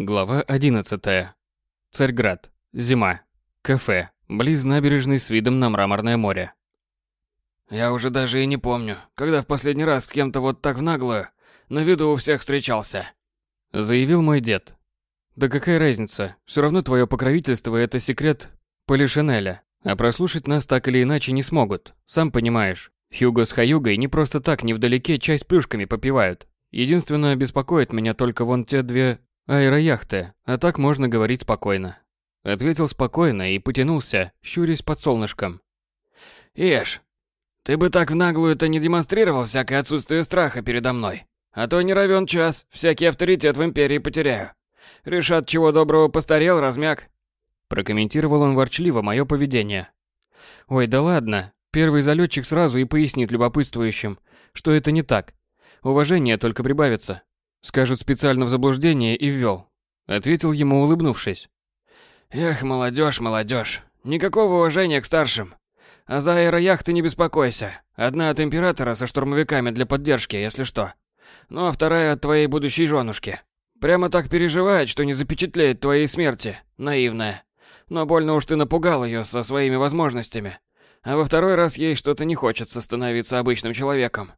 Глава 11. Царьград. Зима. Кафе. Близ набережной с видом на мраморное море. Я уже даже и не помню, когда в последний раз с кем-то вот так в наглую на виду у всех встречался. Заявил мой дед. Да какая разница, все равно твое покровительство это секрет Полишинеля, а прослушать нас так или иначе не смогут, сам понимаешь. Хьюго с Хаюгой не просто так невдалеке чай с плюшками попивают. Единственное, беспокоит меня только вон те две аэрояхты, а так можно говорить спокойно. Ответил спокойно и потянулся, щурясь под солнышком. Ешь, ты бы так наглую-то не демонстрировал всякое отсутствие страха передо мной. А то не равен час, всякий авторитет в империи потеряю. Решат, чего доброго постарел, размяк. Прокомментировал он ворчливо мое поведение. Ой, да ладно, первый залетчик сразу и пояснит любопытствующим, что это не так. Уважение только прибавится. Скажут специально в заблуждение и ввел. Ответил ему, улыбнувшись. Эх, молодежь, молодежь. Никакого уважения к старшим. А за аэрояхты не беспокойся. Одна от императора со штурмовиками для поддержки, если что. Ну а вторая от твоей будущей женушки. Прямо так переживает, что не запечатлеет твоей смерти. Наивная. Но больно уж ты напугал ее со своими возможностями. А во второй раз ей что-то не хочется становиться обычным человеком.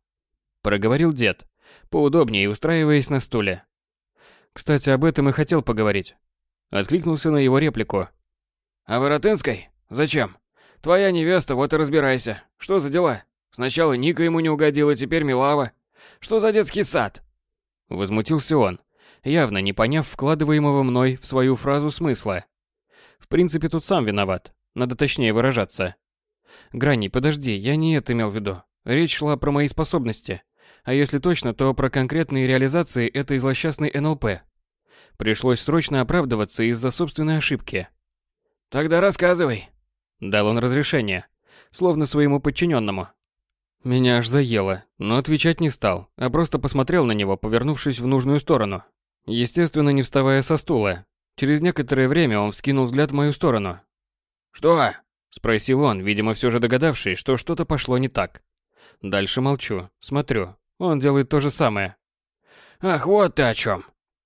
Проговорил дед, поудобнее устраиваясь на стуле. Кстати, об этом и хотел поговорить. Откликнулся на его реплику. А Воротынской? Зачем? Твоя невеста, вот и разбирайся. Что за дела? Сначала Ника ему не угодила, теперь Милава. Что за детский сад? Возмутился он, явно не поняв вкладываемого мной в свою фразу смысла. В принципе, тут сам виноват. Надо точнее выражаться. Грани, подожди, я не это имел в виду. Речь шла про мои способности. А если точно, то про конкретные реализации этой злосчастной НЛП. Пришлось срочно оправдываться из-за собственной ошибки. «Тогда рассказывай», — дал он разрешение, словно своему подчиненному. Меня аж заело, но отвечать не стал, а просто посмотрел на него, повернувшись в нужную сторону. Естественно, не вставая со стула. Через некоторое время он вскинул взгляд в мою сторону. «Что?» — спросил он, видимо, все же догадавшись, что что-то пошло не так. Дальше молчу, смотрю, он делает то же самое. «Ах, вот ты о чем!»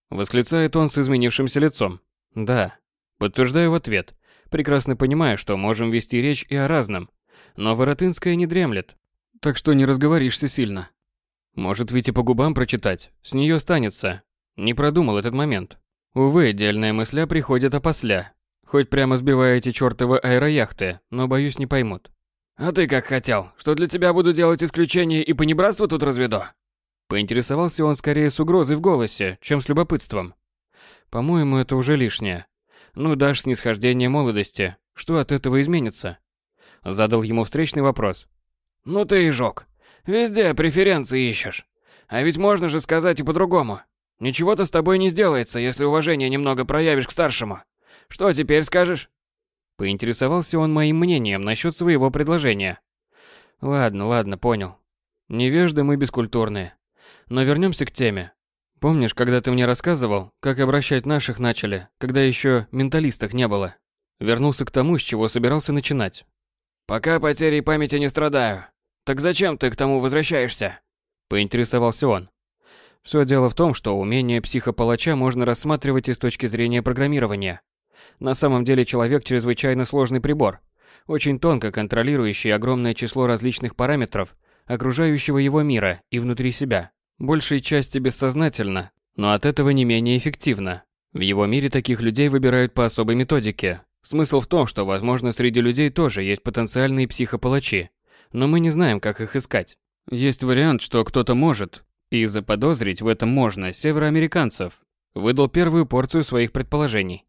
Восклицает он с изменившимся лицом. «Да». Подтверждаю в ответ, прекрасно понимая, что можем вести речь и о разном. Но Воротынская не дремлет, так что не разговоришься сильно. Может ведь и по губам прочитать, с нее станется. Не продумал этот момент. Увы, дельная мысля приходит опосля. Хоть прямо сбиваете чертовы аэрояхты, но боюсь не поймут. «А ты как хотел? Что для тебя буду делать исключение и понебратство тут разведу?» Поинтересовался он скорее с угрозой в голосе, чем с любопытством. По-моему, это уже лишнее. Ну, дашь снисхождение молодости, что от этого изменится? Задал ему встречный вопрос. Ну ты и жёг. Везде преференции ищешь. А ведь можно же сказать и по-другому. Ничего-то с тобой не сделается, если уважение немного проявишь к старшему. Что теперь скажешь? Поинтересовался он моим мнением насчет своего предложения. Ладно, ладно, понял. Невежды мы бескультурные. Но вернемся к теме. Помнишь, когда ты мне рассказывал, как обращать наших начали, когда еще менталисток не было? Вернулся к тому, с чего собирался начинать. Пока потерей памяти не страдаю. Так зачем ты к тому возвращаешься? Поинтересовался он. Все дело в том, что умение психопалача можно рассматривать и с точки зрения программирования. На самом деле человек чрезвычайно сложный прибор, очень тонко контролирующий огромное число различных параметров окружающего его мира и внутри себя. Большей части бессознательно, но от этого не менее эффективно. В его мире таких людей выбирают по особой методике. Смысл в том, что, возможно, среди людей тоже есть потенциальные психопалачи, но мы не знаем, как их искать. Есть вариант, что кто-то может, и заподозрить в этом можно североамериканцев. Выдал первую порцию своих предположений.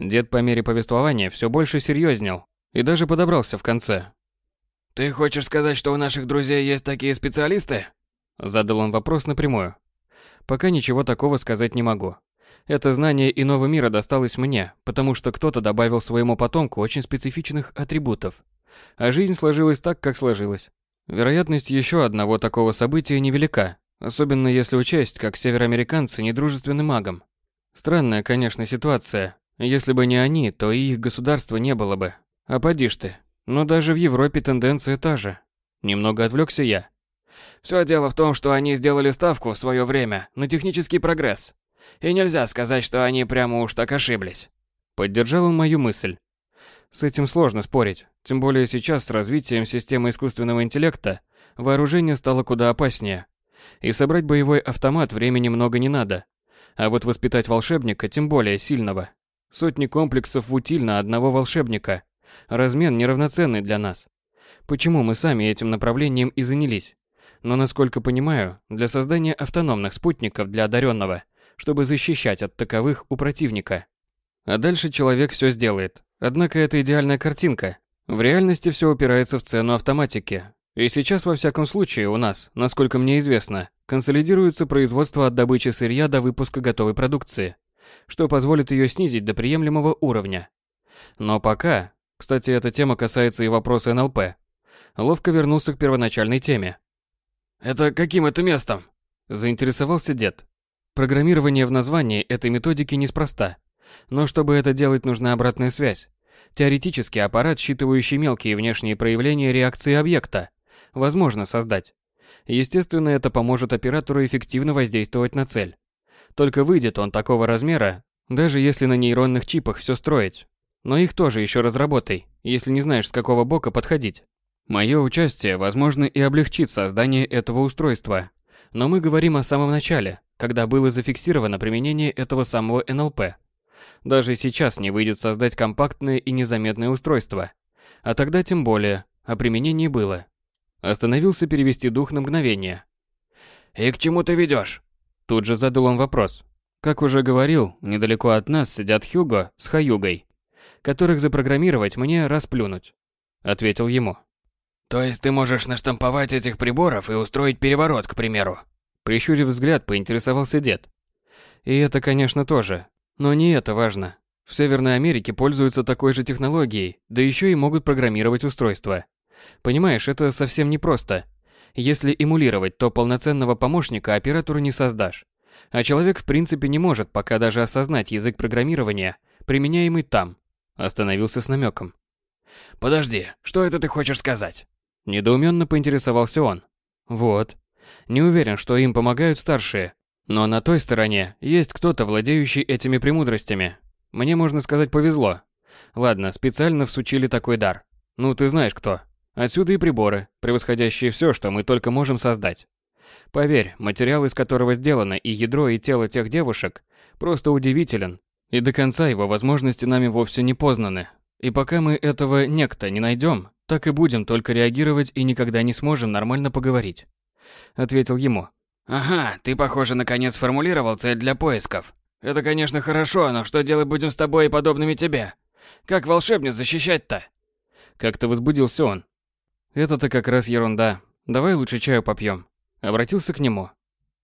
Дед по мере повествования все больше серьезнел и даже подобрался в конце. «Ты хочешь сказать, что у наших друзей есть такие специалисты?» Задал он вопрос напрямую. «Пока ничего такого сказать не могу. Это знание иного мира досталось мне, потому что кто-то добавил своему потомку очень специфичных атрибутов. А жизнь сложилась так, как сложилась. Вероятность еще одного такого события невелика, особенно если учесть, как североамериканцы недружественны магам. Странная, конечно, ситуация, если бы не они, то и их государства не было бы. А поди ж ты. Но даже в Европе тенденция та же. Немного отвлекся я. Все дело в том, что они сделали ставку в свое время на технический прогресс. И нельзя сказать, что они прямо уж так ошиблись. Поддержал он мою мысль. С этим сложно спорить, тем более сейчас с развитием системы искусственного интеллекта вооружение стало куда опаснее. И собрать боевой автомат времени много не надо. А вот воспитать волшебника, тем более сильного. Сотни комплексов в утиль на одного волшебника. Размен неравноценный для нас. Почему мы сами этим направлением и занялись? Но, насколько понимаю, для создания автономных спутников для одаренного, чтобы защищать от таковых у противника. А дальше человек все сделает. Однако это идеальная картинка. В реальности все упирается в цену автоматики. И сейчас, во всяком случае, у нас, насколько мне известно, консолидируется производство от добычи сырья до выпуска готовой продукции, что позволит ее снизить до приемлемого уровня. Но пока, кстати, эта тема касается и вопроса НЛП, ловко вернулся к первоначальной теме. «Это каким это местом?» – заинтересовался дед. Программирование в названии этой методики неспроста. Но чтобы это делать, нужна обратная связь. Теоретически аппарат, считывающий мелкие внешние проявления реакции объекта, возможно создать. Естественно, это поможет оператору эффективно воздействовать на цель. Только выйдет он такого размера, даже если на нейронных чипах все строить. Но их тоже еще разработай, если не знаешь, с какого бока подходить. Мое участие, возможно, и облегчит создание этого устройства. Но мы говорим о самом начале, когда было зафиксировано применение этого самого НЛП. Даже сейчас не выйдет создать компактное и незаметное устройство. А тогда тем более, о применении было. Остановился перевести дух на мгновение. «И к чему ты ведешь?» Тут же задал он вопрос. Как уже говорил, недалеко от нас сидят Хьюго с Хаюгой, которых запрограммировать мне расплюнуть. Ответил ему. То есть ты можешь наштамповать этих приборов и устроить переворот, к примеру? Прищурив взгляд, поинтересовался дед. И это, конечно, тоже. Но не это важно. В Северной Америке пользуются такой же технологией, да еще и могут программировать устройства. Понимаешь, это совсем непросто. Если эмулировать, то полноценного помощника оператору не создашь. А человек в принципе не может пока даже осознать язык программирования, применяемый там. Остановился с намеком. «Подожди, что это ты хочешь сказать?» Недоуменно поинтересовался он. «Вот. Не уверен, что им помогают старшие. Но на той стороне есть кто-то, владеющий этими премудростями. Мне, можно сказать, повезло. Ладно, специально всучили такой дар. Ну, ты знаешь кто. Отсюда и приборы, превосходящие все, что мы только можем создать. Поверь, материал, из которого сделано и ядро, и тело тех девушек, просто удивителен. И до конца его возможности нами вовсе не познаны. И пока мы этого некто не найдем, так и будем только реагировать и никогда не сможем нормально поговорить. Ответил ему. Ага, ты, похоже, наконец сформулировал цель для поисков. Это, конечно, хорошо, но что делать будем с тобой и подобными тебе? Как волшебниц защищать-то? Как-то возбудился он. Это-то как раз ерунда. Давай лучше чаю попьем. Обратился к нему.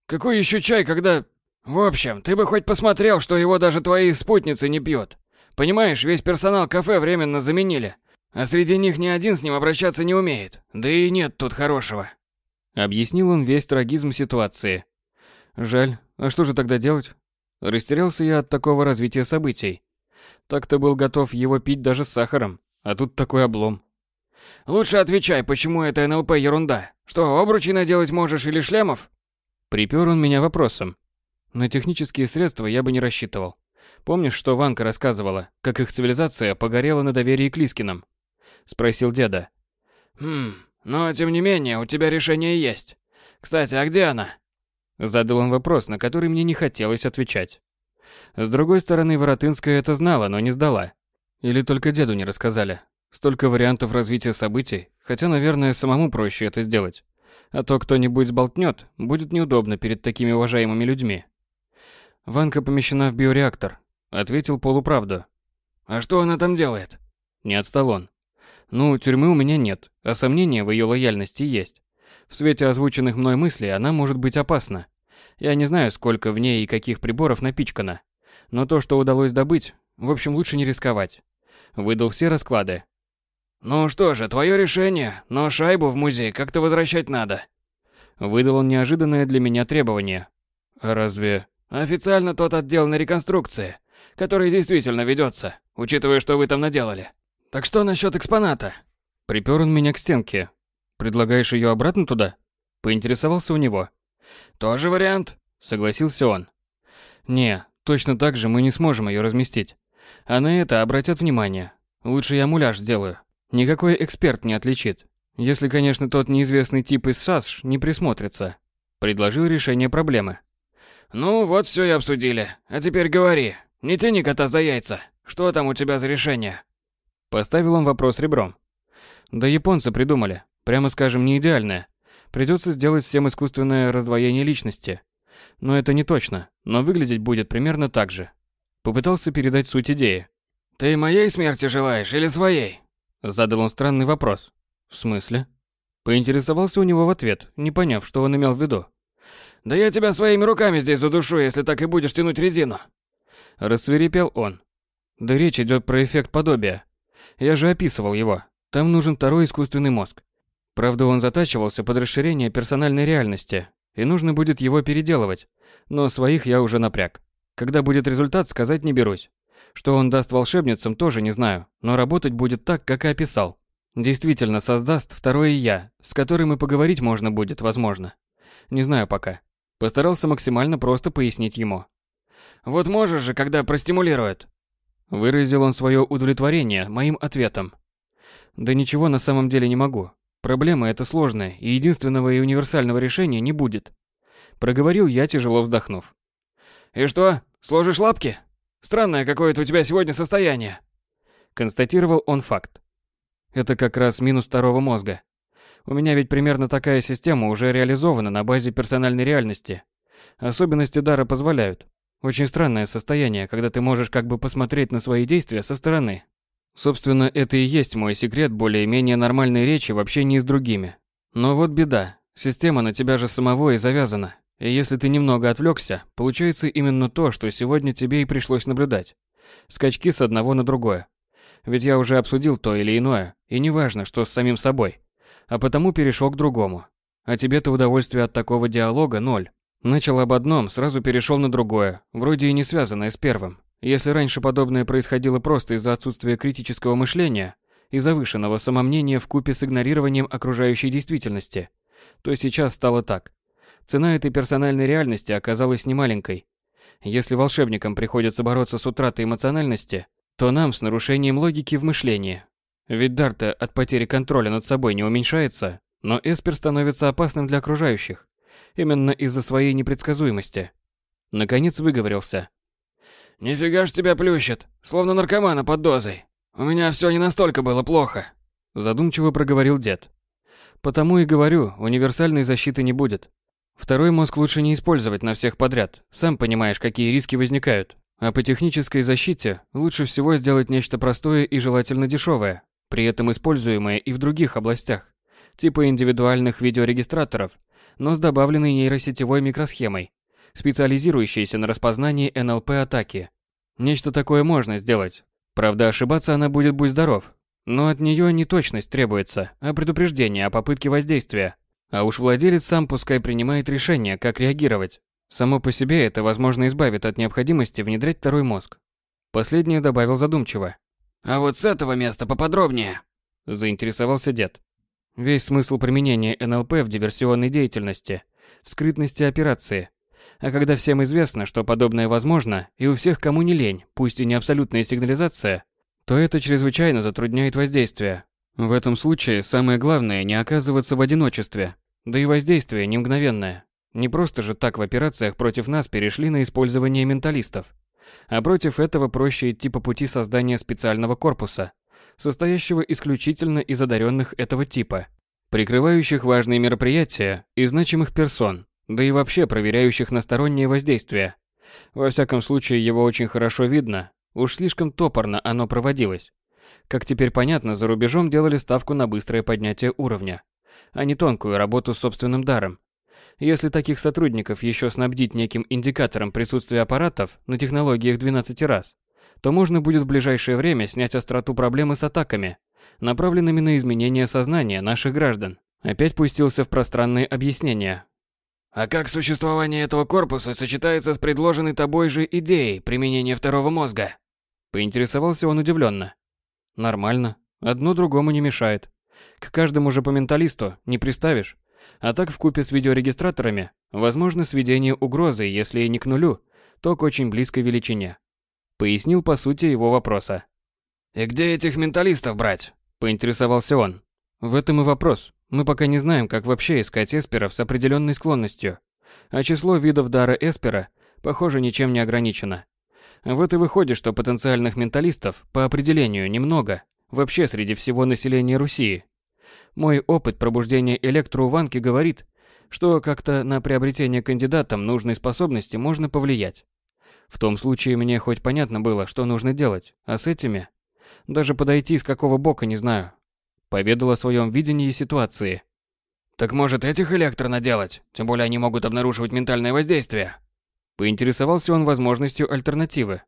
Какой еще чай, когда... В общем, ты бы хоть посмотрел, что его даже твои спутницы не пьют. Понимаешь, весь персонал кафе временно заменили. А среди них ни один с ним обращаться не умеет. Да и нет тут хорошего. Объяснил он весь трагизм ситуации. Жаль, а что же тогда делать? Растерялся я от такого развития событий. Так-то был готов его пить даже с сахаром, а тут такой облом. Лучше отвечай, почему это НЛП ерунда? Что, обручи наделать можешь или шлемов? Припер он меня вопросом. На технические средства я бы не рассчитывал. Помнишь, что Ванка рассказывала, как их цивилизация погорела на доверии к Лискинам? Спросил деда. Хм, но тем не менее, у тебя решение есть. Кстати, а где она? Задал он вопрос, на который мне не хотелось отвечать. С другой стороны, Воротынская это знала, но не сдала. Или только деду не рассказали. Столько вариантов развития событий, хотя, наверное, самому проще это сделать. А то кто-нибудь сболтнет, будет неудобно перед такими уважаемыми людьми. Ванка помещена в биореактор, ответил полуправду. А что она там делает? Не отстал он. Ну, тюрьмы у меня нет, а сомнения в ее лояльности есть. В свете озвученных мной мыслей она может быть опасна. Я не знаю, сколько в ней и каких приборов напичкано. Но то, что удалось добыть, в общем, лучше не рисковать. Выдал все расклады. «Ну что же, твое решение, но шайбу в музей как-то возвращать надо». Выдал он неожиданное для меня требование. «Разве...» «Официально тот отдел на реконструкции, который действительно ведется, учитывая, что вы там наделали. Так что насчет экспоната? Припер он меня к стенке. Предлагаешь ее обратно туда? Поинтересовался у него. Тоже вариант, согласился он. Не, точно так же мы не сможем ее разместить. А на это обратят внимание. Лучше я муляж сделаю. Никакой эксперт не отличит. Если, конечно, тот неизвестный тип из САС не присмотрится. Предложил решение проблемы. Ну, вот все и обсудили. А теперь говори. Не тяни кота за яйца. Что там у тебя за решение? Поставил он вопрос ребром. Да японцы придумали. Прямо скажем, не идеальное. Придется сделать всем искусственное раздвоение личности. Но это не точно, но выглядеть будет примерно так же. Попытался передать суть идеи. «Ты моей смерти желаешь или своей?» Задал он странный вопрос. «В смысле?» Поинтересовался у него в ответ, не поняв, что он имел в виду. «Да я тебя своими руками здесь задушу, если так и будешь тянуть резину!» Рассверепел он. Да речь идет про эффект подобия. Я же описывал его. Там нужен второй искусственный мозг. Правда, он затачивался под расширение персональной реальности, и нужно будет его переделывать. Но своих я уже напряг. Когда будет результат, сказать не берусь. Что он даст волшебницам, тоже не знаю, но работать будет так, как и описал. Действительно создаст второе «я», с которым и поговорить можно будет, возможно. Не знаю пока. Постарался максимально просто пояснить ему. «Вот можешь же, когда простимулирует». Выразил он свое удовлетворение моим ответом. Да ничего на самом деле не могу. Проблема эта сложная, и единственного и универсального решения не будет. Проговорил я, тяжело вздохнув. «И что, сложишь лапки? Странное какое-то у тебя сегодня состояние». Констатировал он факт. Это как раз минус второго мозга. У меня ведь примерно такая система уже реализована на базе персональной реальности. Особенности дара позволяют. Очень странное состояние, когда ты можешь как бы посмотреть на свои действия со стороны. Собственно, это и есть мой секрет более-менее нормальной речи в общении с другими. Но вот беда. Система на тебя же самого и завязана. И если ты немного отвлекся, получается именно то, что сегодня тебе и пришлось наблюдать. Скачки с одного на другое. Ведь я уже обсудил то или иное, и неважно, что с самим собой. А потому перешел к другому. А тебе-то удовольствие от такого диалога ноль. Начал об одном, сразу перешел на другое, вроде и не связанное с первым. Если раньше подобное происходило просто из-за отсутствия критического мышления и завышенного самомнения в купе с игнорированием окружающей действительности, то сейчас стало так. Цена этой персональной реальности оказалась немаленькой. Если волшебникам приходится бороться с утратой эмоциональности, то нам с нарушением логики в мышлении. Ведь дар-то от потери контроля над собой не уменьшается, но Эспер становится опасным для окружающих. Именно из-за своей непредсказуемости. Наконец выговорился. «Нифига ж тебя плющит, словно наркомана под дозой. У меня все не настолько было плохо», — задумчиво проговорил дед. «Потому и говорю, универсальной защиты не будет. Второй мозг лучше не использовать на всех подряд, сам понимаешь, какие риски возникают. А по технической защите лучше всего сделать нечто простое и желательно дешевое, при этом используемое и в других областях, типа индивидуальных видеорегистраторов, но с добавленной нейросетевой микросхемой специализирующаяся на распознании НЛП-атаки. Нечто такое можно сделать. Правда, ошибаться она будет будь здоров. Но от нее не точность требуется, а предупреждение о попытке воздействия. А уж владелец сам пускай принимает решение, как реагировать. Само по себе это, возможно, избавит от необходимости внедрять второй мозг. Последнее добавил задумчиво. «А вот с этого места поподробнее», – заинтересовался дед. Весь смысл применения НЛП в диверсионной деятельности, в скрытности операции, а когда всем известно, что подобное возможно, и у всех, кому не лень, пусть и не абсолютная сигнализация, то это чрезвычайно затрудняет воздействие. В этом случае самое главное не оказываться в одиночестве. Да и воздействие не мгновенное. Не просто же так в операциях против нас перешли на использование менталистов. А против этого проще идти по пути создания специального корпуса, состоящего исключительно из одаренных этого типа, прикрывающих важные мероприятия и значимых персон, да и вообще проверяющих на стороннее воздействие. Во всяком случае, его очень хорошо видно, уж слишком топорно оно проводилось. Как теперь понятно, за рубежом делали ставку на быстрое поднятие уровня, а не тонкую работу с собственным даром. Если таких сотрудников еще снабдить неким индикатором присутствия аппаратов на технологиях 12 раз, то можно будет в ближайшее время снять остроту проблемы с атаками, направленными на изменение сознания наших граждан. Опять пустился в пространные объяснения, а как существование этого корпуса сочетается с предложенной тобой же идеей применения второго мозга? Поинтересовался он удивленно. Нормально. Одно другому не мешает. К каждому же по менталисту не приставишь. А так в купе с видеорегистраторами возможно сведение угрозы, если и не к нулю, то к очень близкой величине. Пояснил по сути его вопроса. «И где этих менталистов брать?» – поинтересовался он. В этом и вопрос. Мы пока не знаем, как вообще искать эсперов с определенной склонностью. А число видов дара эспера, похоже, ничем не ограничено. Вот и выходит, что потенциальных менталистов, по определению, немного, вообще среди всего населения Руси. Мой опыт пробуждения электро у Ванки говорит, что как-то на приобретение кандидатам нужной способности можно повлиять. В том случае мне хоть понятно было, что нужно делать, а с этими... Даже подойти с какого бока не знаю. Поведал о своем видении ситуации. «Так может этих электро наделать? Тем более они могут обнаруживать ментальное воздействие». Поинтересовался он возможностью альтернативы.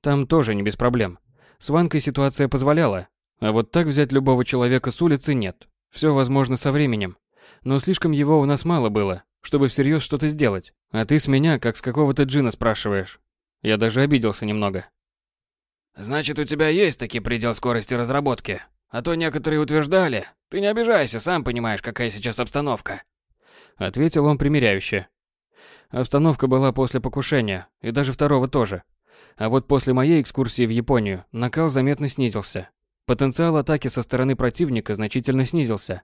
Там тоже не без проблем. С Ванкой ситуация позволяла, а вот так взять любого человека с улицы нет. Все возможно со временем. Но слишком его у нас мало было, чтобы всерьез что-то сделать. А ты с меня, как с какого-то джина спрашиваешь. Я даже обиделся немного. Значит, у тебя есть таки предел скорости разработки. А то некоторые утверждали. Ты не обижайся, сам понимаешь, какая сейчас обстановка. Ответил он примиряюще. Обстановка была после покушения, и даже второго тоже. А вот после моей экскурсии в Японию накал заметно снизился. Потенциал атаки со стороны противника значительно снизился.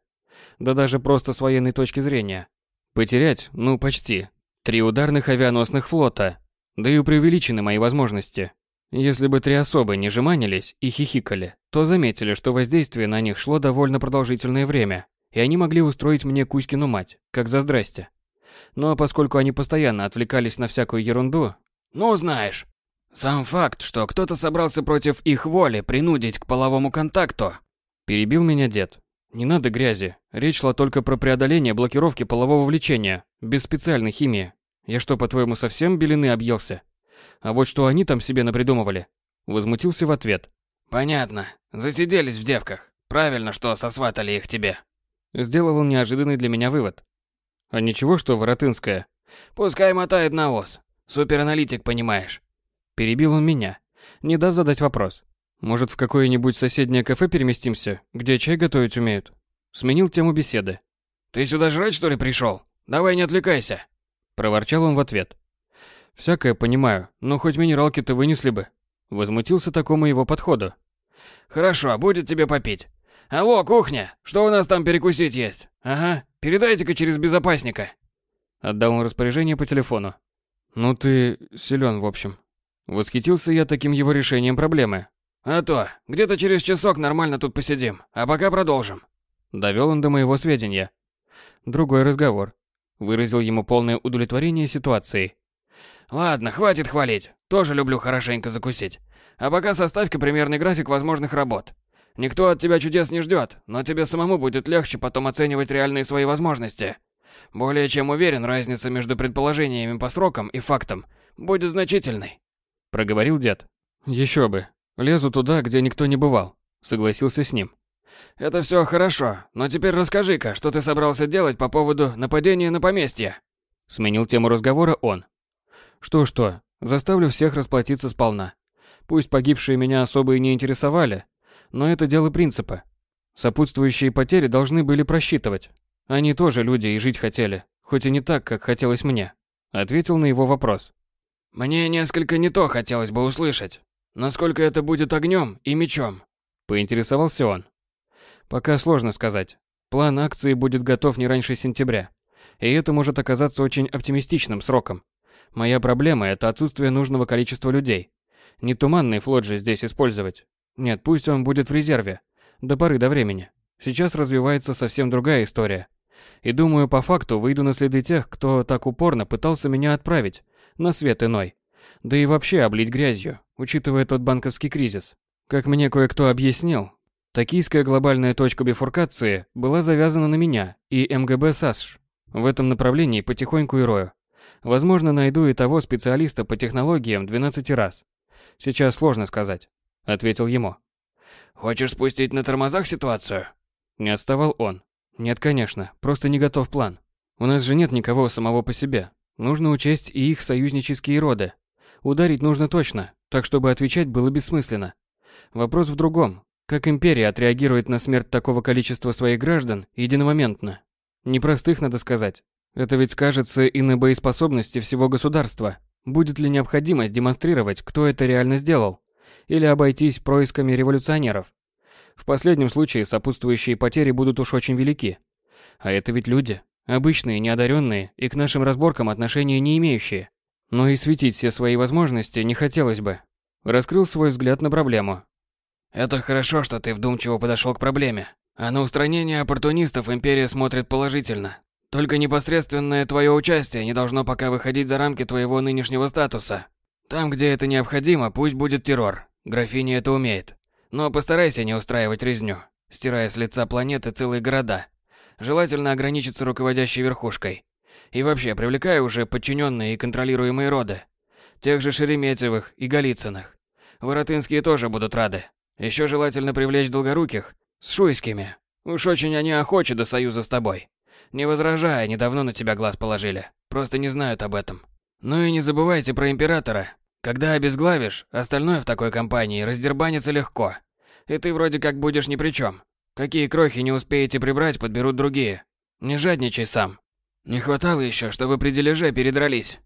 Да даже просто с военной точки зрения. Потерять, ну почти, три ударных авианосных флота. Да и преувеличены мои возможности. Если бы три особы не жеманились и хихикали, то заметили, что воздействие на них шло довольно продолжительное время, и они могли устроить мне Кузькину мать, как за здрасте. Но поскольку они постоянно отвлекались на всякую ерунду... Ну, знаешь, сам факт, что кто-то собрался против их воли принудить к половому контакту... Перебил меня дед. Не надо грязи. Речь шла только про преодоление блокировки полового влечения, без специальной химии. Я что, по-твоему, совсем белины объелся? А вот что они там себе напридумывали? Возмутился в ответ. Понятно. Засиделись в девках. Правильно, что сосватали их тебе. Сделал он неожиданный для меня вывод. А ничего, что Воротынская? Пускай мотает на ос. Супераналитик, понимаешь. Перебил он меня, не дав задать вопрос. Может, в какое-нибудь соседнее кафе переместимся, где чай готовить умеют? Сменил тему беседы. Ты сюда жрать, что ли, пришел? Давай не отвлекайся. Проворчал он в ответ. Всякое понимаю, но хоть минералки-то вынесли бы. Возмутился такому его подходу. Хорошо, будет тебе попить. Алло, кухня, что у нас там перекусить есть? Ага, передайте-ка через безопасника. Отдал он распоряжение по телефону. Ну ты силен, в общем. Восхитился я таким его решением проблемы. А то, где-то через часок нормально тут посидим, а пока продолжим. Довел он до моего сведения. Другой разговор. Выразил ему полное удовлетворение ситуацией. Ладно, хватит хвалить. Тоже люблю хорошенько закусить. А пока составь-ка примерный график возможных работ. Никто от тебя чудес не ждет, но тебе самому будет легче потом оценивать реальные свои возможности. Более чем уверен, разница между предположениями по срокам и фактом будет значительной. Проговорил дед. Еще бы. Лезу туда, где никто не бывал. Согласился с ним. Это все хорошо, но теперь расскажи-ка, что ты собрался делать по поводу нападения на поместье? Сменил тему разговора он. Что-что, заставлю всех расплатиться сполна. Пусть погибшие меня особо и не интересовали, но это дело принципа. Сопутствующие потери должны были просчитывать. Они тоже люди и жить хотели, хоть и не так, как хотелось мне. Ответил на его вопрос. Мне несколько не то хотелось бы услышать. Насколько это будет огнем и мечом? Поинтересовался он. Пока сложно сказать. План акции будет готов не раньше сентября. И это может оказаться очень оптимистичным сроком. Моя проблема – это отсутствие нужного количества людей. Не туманный флот же здесь использовать. Нет, пусть он будет в резерве. До поры до времени. Сейчас развивается совсем другая история. И думаю, по факту выйду на следы тех, кто так упорно пытался меня отправить на свет иной. Да и вообще облить грязью, учитывая тот банковский кризис. Как мне кое-кто объяснил, токийская глобальная точка бифуркации была завязана на меня и МГБ САСШ. В этом направлении потихоньку и рою. Возможно, найду и того специалиста по технологиям 12 раз. Сейчас сложно сказать, ответил ему. Хочешь спустить на тормозах ситуацию? Не отставал он. Нет, конечно, просто не готов план. У нас же нет никого самого по себе. Нужно учесть и их союзнические роды. Ударить нужно точно, так чтобы отвечать было бессмысленно. Вопрос в другом. Как империя отреагирует на смерть такого количества своих граждан единомоментно? Непростых, надо сказать. Это ведь скажется и на боеспособности всего государства. Будет ли необходимость демонстрировать, кто это реально сделал? Или обойтись происками революционеров? В последнем случае сопутствующие потери будут уж очень велики. А это ведь люди, обычные, неодаренные и к нашим разборкам отношения не имеющие. Но и светить все свои возможности не хотелось бы. Раскрыл свой взгляд на проблему. Это хорошо, что ты вдумчиво подошел к проблеме. А на устранение оппортунистов империя смотрит положительно. Только непосредственное твое участие не должно пока выходить за рамки твоего нынешнего статуса. Там, где это необходимо, пусть будет террор. Графиня это умеет. Но постарайся не устраивать резню, стирая с лица планеты целые города. Желательно ограничиться руководящей верхушкой. И вообще, привлекай уже подчиненные и контролируемые роды. Тех же Шереметьевых и Голицыных. Воротынские тоже будут рады. Еще желательно привлечь Долгоруких с Шуйскими. Уж очень они охочи до союза с тобой. Не возражая, недавно на тебя глаз положили. Просто не знают об этом. Ну и не забывайте про императора. Когда обезглавишь, остальное в такой компании раздербанится легко. И ты вроде как будешь ни при чем. Какие крохи не успеете прибрать, подберут другие. Не жадничай сам. Не хватало еще, чтобы при дележе передрались.